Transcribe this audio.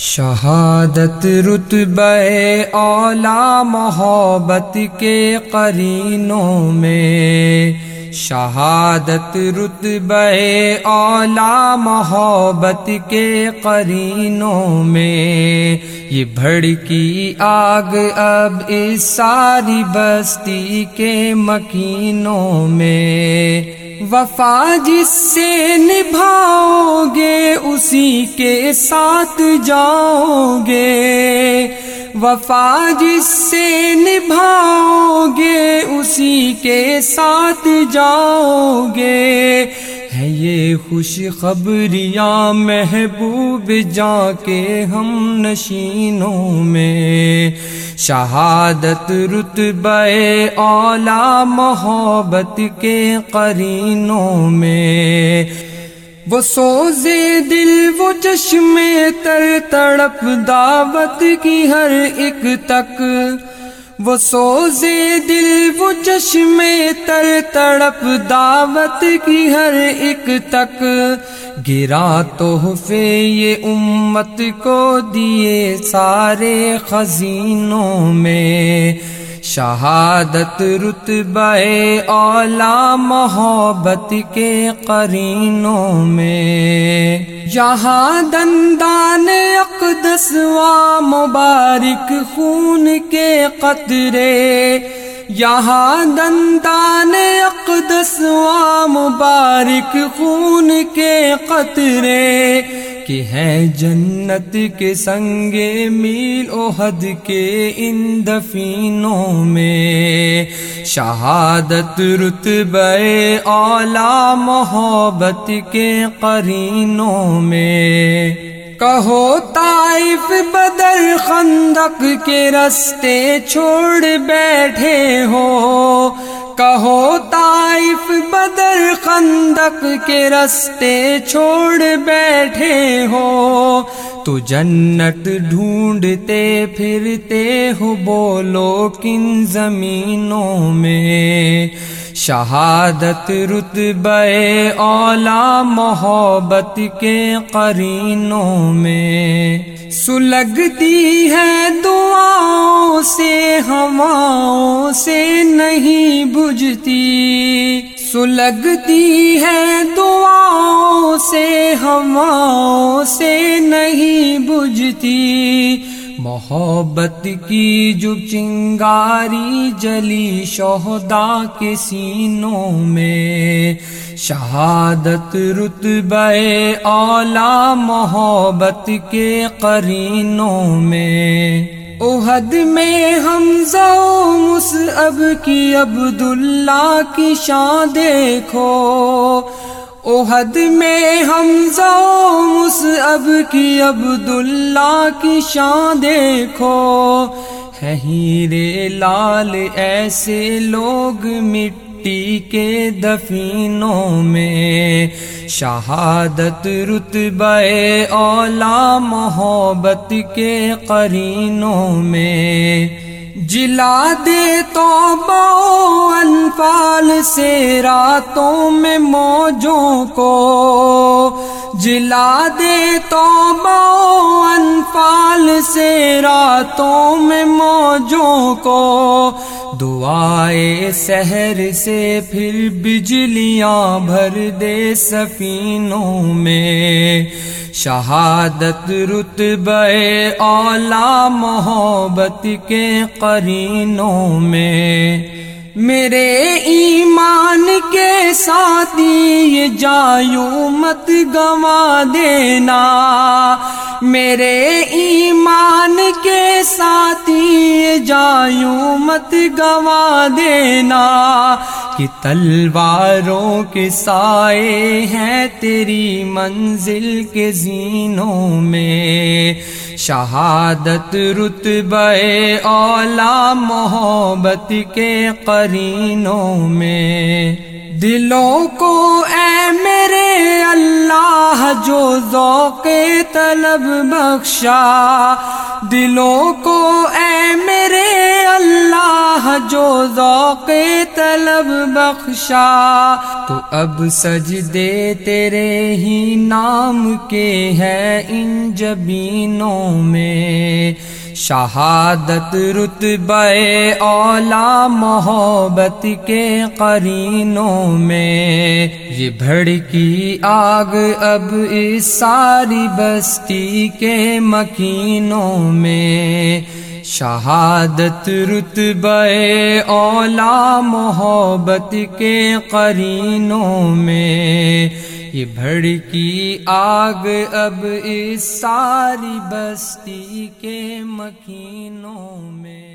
شہادت رتبہ اولا محبت کے قرینوں میں شہادت رتبہ اولا محبت کے قرینوں میں یہ بھڑکی آگ اب اس ساری بستی کے مکینوں میں۔ وفا جس سے نبھاؤ گے اسی کے ساتھ جاؤ گے۔ وفا جس سے نبھاؤ گے اسی کے ساتھ جاؤ گے۔ ہے یہ خوش خبریاں محبوب جا کے ہم نشینوں میں۔ شہادت رتبہ اولا محبت کے قرینوں میں۔ وہ سوزے دل، وہ چشم تر، تڑپ دعوت کی ہر ایک تک۔ وہ سوزے دل وہ چشمے تر تڑپ دعوت کی ہر ایک تک گرا تحفے یہ امت کو دیے سارے خزینوں میں شہادت رتبہ اولا محبت کے قرینوں میں۔ یہاں دندان اقدس و مبارک خون کے قطرے۔ یہاں دندان اقدس و مبارک خون کے قطرے۔ کہ ہے جنت کے سنگ میل احد کے ان دفینوں میں۔ شہادت رتبہ اولا محبت کے قرینوں میں۔ کہو طائف بدر خندق کے رستے چھوڑ بیٹھے ہو۔ کہو خندق کے رستے چھوڑ بیٹھے ہو۔ تو جنت ڈھونڈتے پھرتے ہو بولو کن زمینوں میں۔ شہادت رتبہ اولا محبت کے قرینوں میں۔ سلگتی ہے دعاؤں سے، ہواؤں سے نہیں بجھتی۔ سلگتی ہے دعاؤں سے، ہواؤں سے نہیں بجھتی۔ محبت کی جو چنگاری جلی شہدا کے سینوں میں۔ شہادت رتبہ اولا محبت کے قرینوں میں۔ احد میں مس اب کی عبداللہ کی شان دیکھو۔ احد میں حمزہ اب کی عبداللہ کی شان دیکھو۔ ہیرے لال ایسے لوگ مٹ مٹی کے دفینوں میں شہادت رتبہ اولا محبت کے قرینوں میں جلا دے تو انفال سے راتوں میں موجوں کو جلا دے تو انفال سے راتوں میں موجوں کو دعائے سحر سے پھر بجلیاں بھر دے سفینوں میں۔ شہادت رتبے اولا محبت کے قرینوں میں۔ میرے ایمان کے ساتھی یہ جایوں مت گوا دینا۔ میرے ایمان کے ساتھی یہ جایوں مت گوا دینا۔ کہ تلواروں کے سائے ہیں تیری منزل کے زینوں میں۔ شہادت رتبے اولا محبت کے قرینوں میں۔ دلوں کو اے میرے اللہ جو ذوق طلب بخشا، دلوں کو اے میرے اللہ جو ذوق طلب بخشا۔ تو اب سجدے تیرے ہی نام کے ہے ان جبینوں میں۔ شہادت رتبہ اولا محبت کے قرینوں میں۔ یہ بھڑکی آگ اب اس ساری بستی کے مکینوں میں۔ شہادت رتبہ اولا محبت کے قرینوں میں۔ یہ بھڑکی آگ اب اس ساری بستی کے مکینوں میں